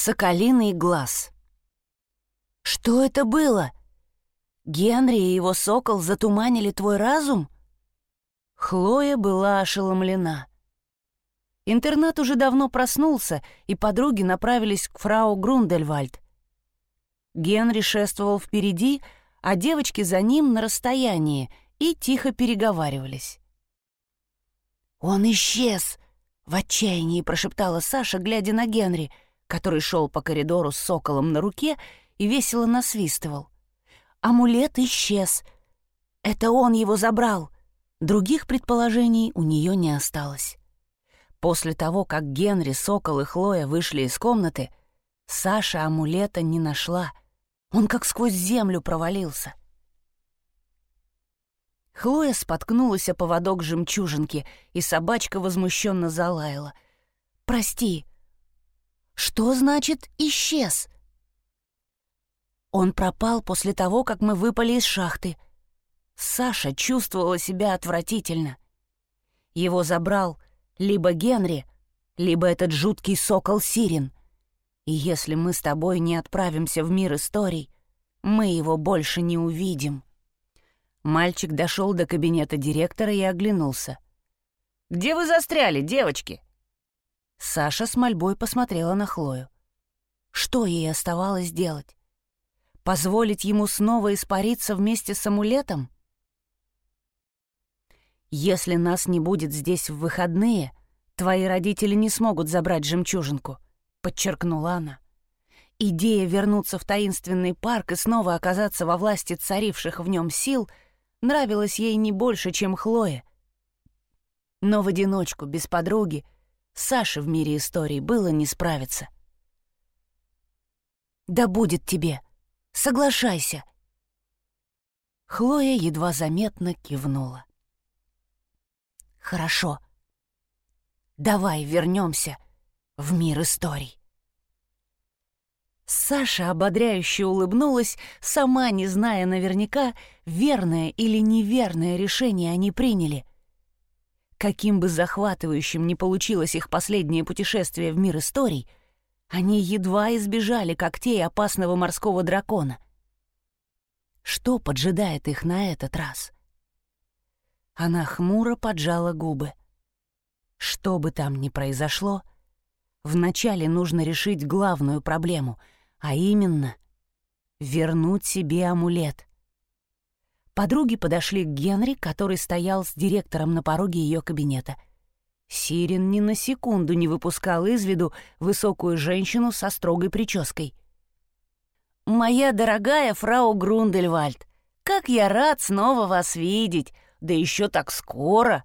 Соколиный глаз. Что это было? Генри и его сокол затуманили твой разум? Хлоя была ошеломлена. Интернат уже давно проснулся, и подруги направились к фрау Грундельвальд. Генри шествовал впереди, а девочки за ним на расстоянии и тихо переговаривались. «Он исчез!» — в отчаянии прошептала Саша, глядя на Генри — который шел по коридору с соколом на руке и весело насвистывал. Амулет исчез. Это он его забрал. Других предположений у нее не осталось. После того, как Генри, Сокол и Хлоя вышли из комнаты, Саша амулета не нашла. Он как сквозь землю провалился. Хлоя споткнулась о поводок жемчужинки, и собачка возмущенно залаяла. «Прости, что значит «исчез»? Он пропал после того, как мы выпали из шахты. Саша чувствовала себя отвратительно. Его забрал либо Генри, либо этот жуткий сокол Сирин. И если мы с тобой не отправимся в мир историй, мы его больше не увидим. Мальчик дошел до кабинета директора и оглянулся. «Где вы застряли, девочки?» Саша с мольбой посмотрела на Хлою. Что ей оставалось делать? Позволить ему снова испариться вместе с амулетом? «Если нас не будет здесь в выходные, твои родители не смогут забрать жемчужинку», — подчеркнула она. Идея вернуться в таинственный парк и снова оказаться во власти царивших в нем сил нравилась ей не больше, чем Хлое. Но в одиночку, без подруги, — Саше в мире историй было не справиться. «Да будет тебе! Соглашайся!» Хлоя едва заметно кивнула. «Хорошо. Давай вернемся в мир историй». Саша ободряюще улыбнулась, сама не зная наверняка, верное или неверное решение они приняли — Каким бы захватывающим ни получилось их последнее путешествие в мир историй, они едва избежали когтей опасного морского дракона. Что поджидает их на этот раз? Она хмуро поджала губы. Что бы там ни произошло, вначале нужно решить главную проблему, а именно — вернуть себе амулет. Подруги подошли к Генри, который стоял с директором на пороге ее кабинета. Сирин ни на секунду не выпускал из виду высокую женщину со строгой прической. «Моя дорогая фрау Грундельвальд, как я рад снова вас видеть, да еще так скоро!»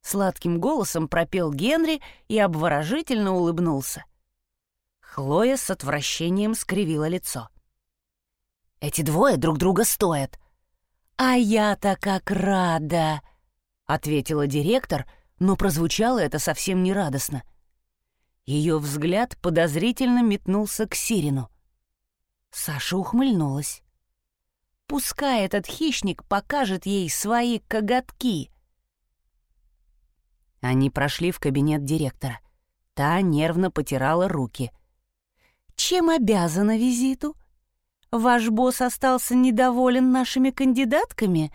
Сладким голосом пропел Генри и обворожительно улыбнулся. Хлоя с отвращением скривила лицо. «Эти двое друг друга стоят», «А я-то как рада!» — ответила директор, но прозвучало это совсем не радостно. Ее взгляд подозрительно метнулся к Сирину. Саша ухмыльнулась. «Пускай этот хищник покажет ей свои коготки!» Они прошли в кабинет директора. Та нервно потирала руки. «Чем обязана визиту?» Ваш босс остался недоволен нашими кандидатками?»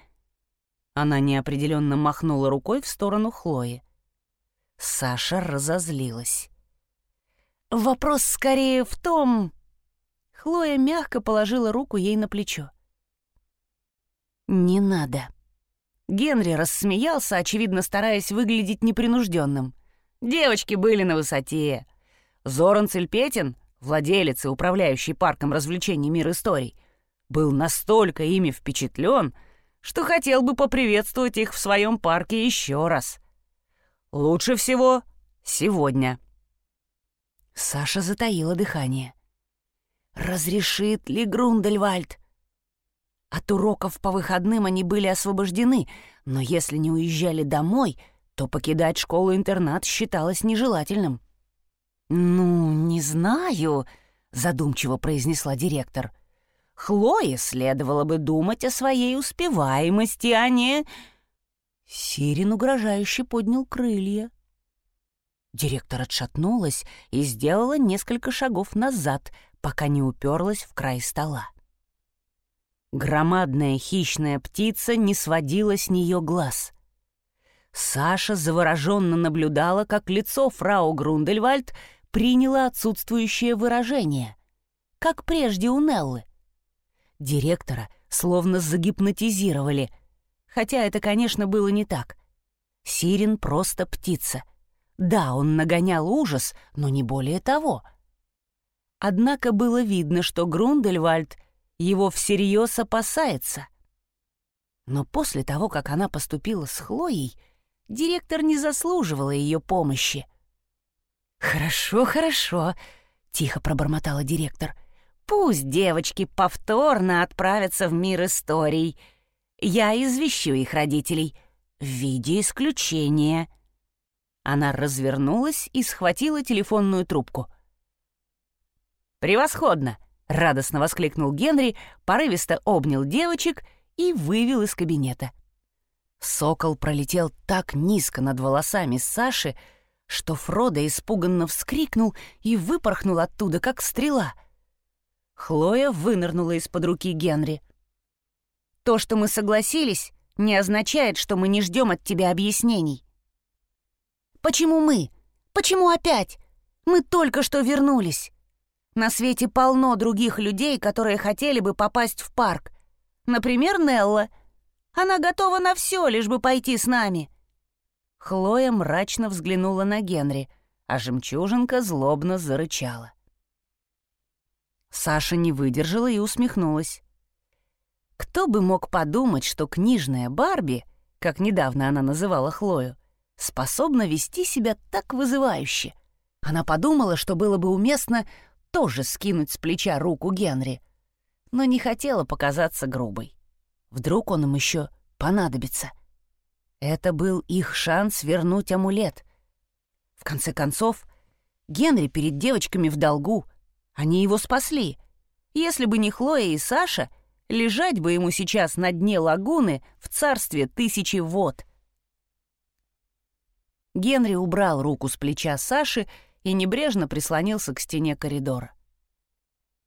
Она неопределенно махнула рукой в сторону Хлои. Саша разозлилась. «Вопрос скорее в том...» Хлоя мягко положила руку ей на плечо. «Не надо». Генри рассмеялся, очевидно стараясь выглядеть непринужденным. Девочки были на высоте. Зоран Цельпетин владелец и управляющий парком развлечений «Мир историй», был настолько ими впечатлен, что хотел бы поприветствовать их в своем парке еще раз. Лучше всего сегодня. Саша затаила дыхание. «Разрешит ли Грундельвальд?» От уроков по выходным они были освобождены, но если не уезжали домой, то покидать школу-интернат считалось нежелательным. «Ну, не знаю», — задумчиво произнесла директор. «Хлое следовало бы думать о своей успеваемости, а не...» Сирин угрожающе поднял крылья. Директор отшатнулась и сделала несколько шагов назад, пока не уперлась в край стола. Громадная хищная птица не сводила с нее глаз. Саша завороженно наблюдала, как лицо фрау Грундельвальд приняло отсутствующее выражение, как прежде у Неллы. Директора словно загипнотизировали, хотя это, конечно, было не так. Сирен просто птица. Да, он нагонял ужас, но не более того. Однако было видно, что Грундельвальд его всерьез опасается. Но после того, как она поступила с Хлоей, директор не заслуживала ее помощи. «Хорошо, хорошо», — тихо пробормотала директор. «Пусть девочки повторно отправятся в мир историй. Я извещу их родителей в виде исключения». Она развернулась и схватила телефонную трубку. «Превосходно!» — радостно воскликнул Генри, порывисто обнял девочек и вывел из кабинета. Сокол пролетел так низко над волосами Саши, что Фродо испуганно вскрикнул и выпорхнул оттуда, как стрела. Хлоя вынырнула из-под руки Генри. «То, что мы согласились, не означает, что мы не ждем от тебя объяснений». «Почему мы? Почему опять? Мы только что вернулись. На свете полно других людей, которые хотели бы попасть в парк. Например, Нелла — она готова на все, лишь бы пойти с нами». Хлоя мрачно взглянула на Генри, а жемчужинка злобно зарычала. Саша не выдержала и усмехнулась. Кто бы мог подумать, что книжная Барби, как недавно она называла Хлою, способна вести себя так вызывающе. Она подумала, что было бы уместно тоже скинуть с плеча руку Генри, но не хотела показаться грубой. Вдруг он им еще понадобится. Это был их шанс вернуть амулет. В конце концов, Генри перед девочками в долгу. Они его спасли. Если бы не Хлоя и Саша, лежать бы ему сейчас на дне лагуны в царстве тысячи вод. Генри убрал руку с плеча Саши и небрежно прислонился к стене коридора.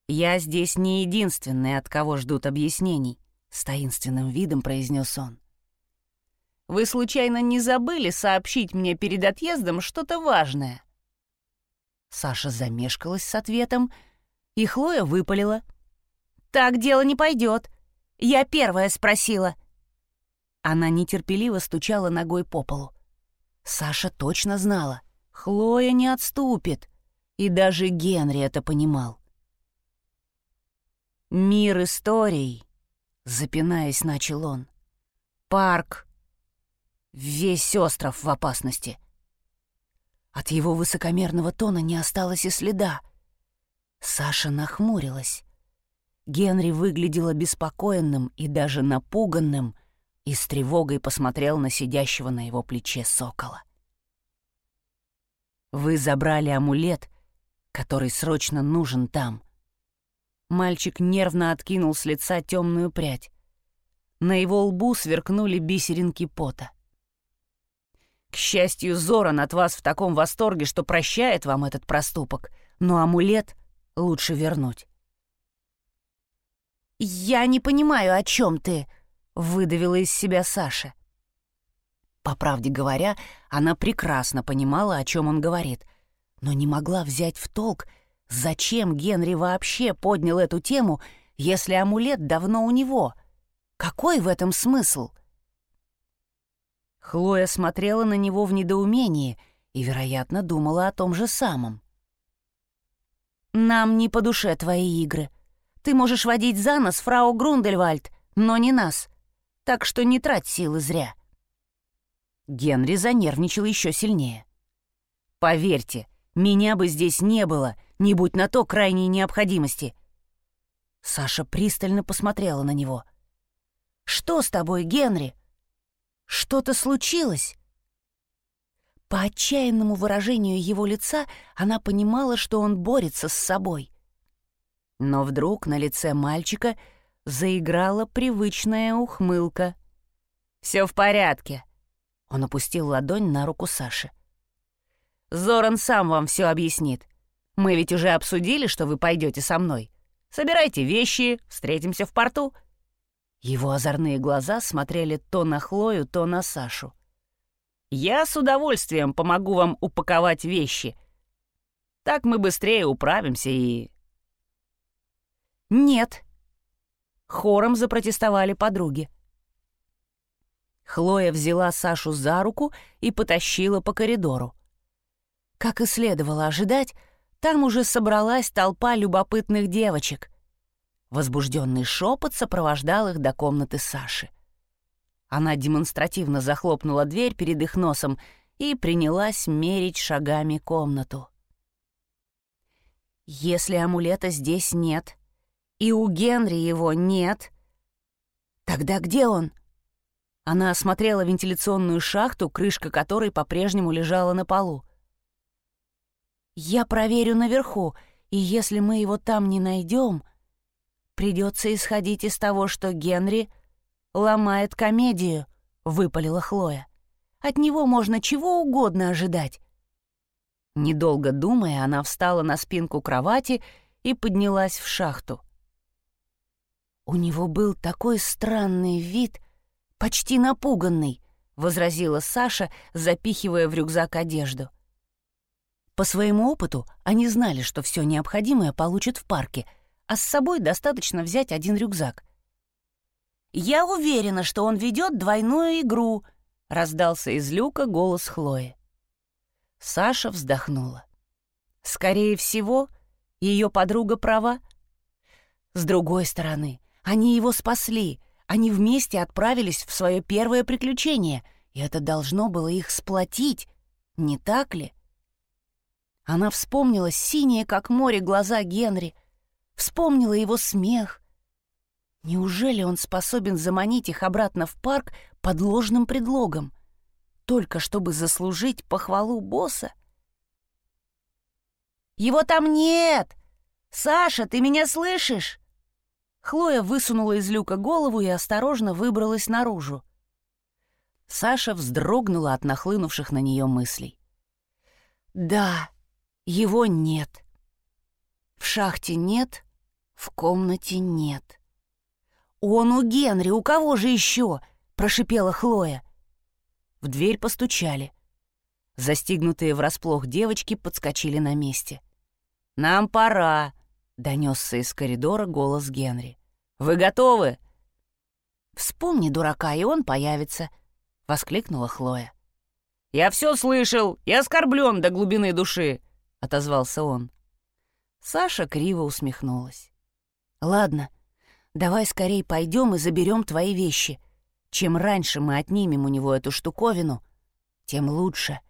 «Я здесь не единственный, от кого ждут объяснений. С таинственным видом произнес он. «Вы случайно не забыли сообщить мне перед отъездом что-то важное?» Саша замешкалась с ответом, и Хлоя выпалила. «Так дело не пойдет. Я первая спросила». Она нетерпеливо стучала ногой по полу. Саша точно знала, Хлоя не отступит, и даже Генри это понимал. Мир историй Запинаясь, начал он. «Парк! Весь остров в опасности!» От его высокомерного тона не осталось и следа. Саша нахмурилась. Генри выглядел обеспокоенным и даже напуганным и с тревогой посмотрел на сидящего на его плече сокола. «Вы забрали амулет, который срочно нужен там», Мальчик нервно откинул с лица темную прядь. На его лбу сверкнули бисеринки пота. Счастью, Зоран от вас в таком восторге, что прощает вам этот проступок, но амулет лучше вернуть. «Я не понимаю, о чем ты», — выдавила из себя Саша. По правде говоря, она прекрасно понимала, о чем он говорит, но не могла взять в толк, Зачем Генри вообще поднял эту тему, если амулет давно у него? Какой в этом смысл? Хлоя смотрела на него в недоумении и, вероятно, думала о том же самом. «Нам не по душе твои игры. Ты можешь водить за нос фрау Грундельвальд, но не нас. Так что не трать силы зря». Генри занервничал еще сильнее. «Поверьте, меня бы здесь не было, не будь на то крайней необходимости. Саша пристально посмотрела на него. «Что с тобой, Генри? Что-то случилось?» По отчаянному выражению его лица она понимала, что он борется с собой. Но вдруг на лице мальчика заиграла привычная ухмылка. «Все в порядке», — он опустил ладонь на руку Саши. Зоран сам вам все объяснит. Мы ведь уже обсудили, что вы пойдете со мной. Собирайте вещи, встретимся в порту». Его озорные глаза смотрели то на Хлою, то на Сашу. «Я с удовольствием помогу вам упаковать вещи. Так мы быстрее управимся и...» «Нет», — хором запротестовали подруги. Хлоя взяла Сашу за руку и потащила по коридору. Как и следовало ожидать, там уже собралась толпа любопытных девочек. Возбужденный шепот сопровождал их до комнаты Саши. Она демонстративно захлопнула дверь перед их носом и принялась мерить шагами комнату. «Если амулета здесь нет, и у Генри его нет, тогда где он?» Она осмотрела вентиляционную шахту, крышка которой по-прежнему лежала на полу. «Я проверю наверху, и если мы его там не найдем, придется исходить из того, что Генри ломает комедию», — выпалила Хлоя. «От него можно чего угодно ожидать». Недолго думая, она встала на спинку кровати и поднялась в шахту. У него был такой странный вид, почти напуганный», — возразила Саша, запихивая в рюкзак одежду. По своему опыту они знали, что все необходимое получат в парке, а с собой достаточно взять один рюкзак. «Я уверена, что он ведет двойную игру», — раздался из люка голос Хлои. Саша вздохнула. «Скорее всего, ее подруга права. С другой стороны, они его спасли, они вместе отправились в свое первое приключение, и это должно было их сплотить, не так ли? Она вспомнила синие, как море, глаза Генри, вспомнила его смех. Неужели он способен заманить их обратно в парк под ложным предлогом, только чтобы заслужить похвалу босса? «Его там нет! Саша, ты меня слышишь?» Хлоя высунула из люка голову и осторожно выбралась наружу. Саша вздрогнула от нахлынувших на нее мыслей. «Да, его нет. В шахте нет, в комнате нет. Он у Генри, у кого же еще?» — прошипела Хлоя. В дверь постучали. Застигнутые врасплох девочки подскочили на месте. «Нам пора!» — донесся из коридора голос Генри. «Вы готовы?» «Вспомни дурака, и он появится», — воскликнула Хлоя. «Я все слышал и оскорблен до глубины души», — отозвался он. Саша криво усмехнулась. «Ладно, давай скорей пойдем и заберем твои вещи. Чем раньше мы отнимем у него эту штуковину, тем лучше».